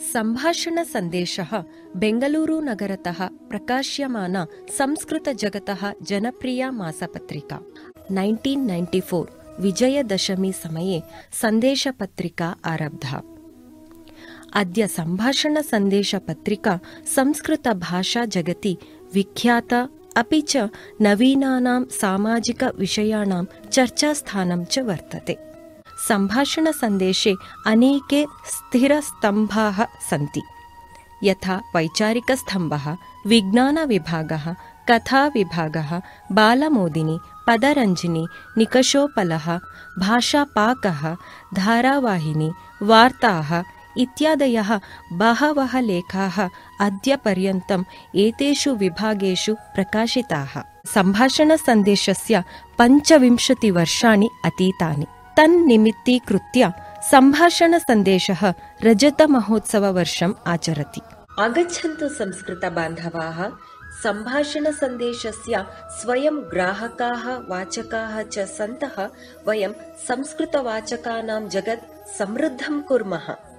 सम्भाषणसन्देशः बेङ्गलूरुनगरतः प्रकाश्यमाना संस्कृतजगतः जनप्रिया मासपत्रिका. नैन्टीन् नैन्टि फोर् समये सन्देशपत्रिका आरब्धा. अद्य सम्भाषणसन्देशपत्रिका संस्कृतभाषाजगति विख्याता अपि च नवीनानां सामाजिकविषयाणां चर्चास्थानं च वर्तते सम्भाषणसन्देशे अनेके स्थिरस्तम्भाः सन्ति। यथा वैचारिकस्तम्भः विज्ञानविभागः कथाविभागः बालमोदिनी पदरञ्जिनी निकषोपलः भाषापाकः धारावाहिनी वार्ताः इत्यादयः बहवः लेखाः अद्यपर्यन्तम् एतेषु विभागेषु प्रकाशिताः। सम्भाषणसन्देशस्य पञ्चविंशतिवर्षाणि अतीतानि तन्निमित्तीकृत्य सम्भाषणसन्देशः रजतमहोत्सववर्षम् आचरति। आगच्छन्तु संस्कृतबान्धवाः सम्भाषणसन्देशस्य स्वयं ग्राहकाः, वाचकाः च सन्तः, वयं संस्कृतवाचकानां जगत् समृद्धं कुर्मः।